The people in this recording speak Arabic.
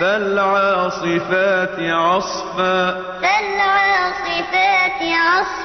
فالعاصفات عصفا. فالعاصفات عصفا.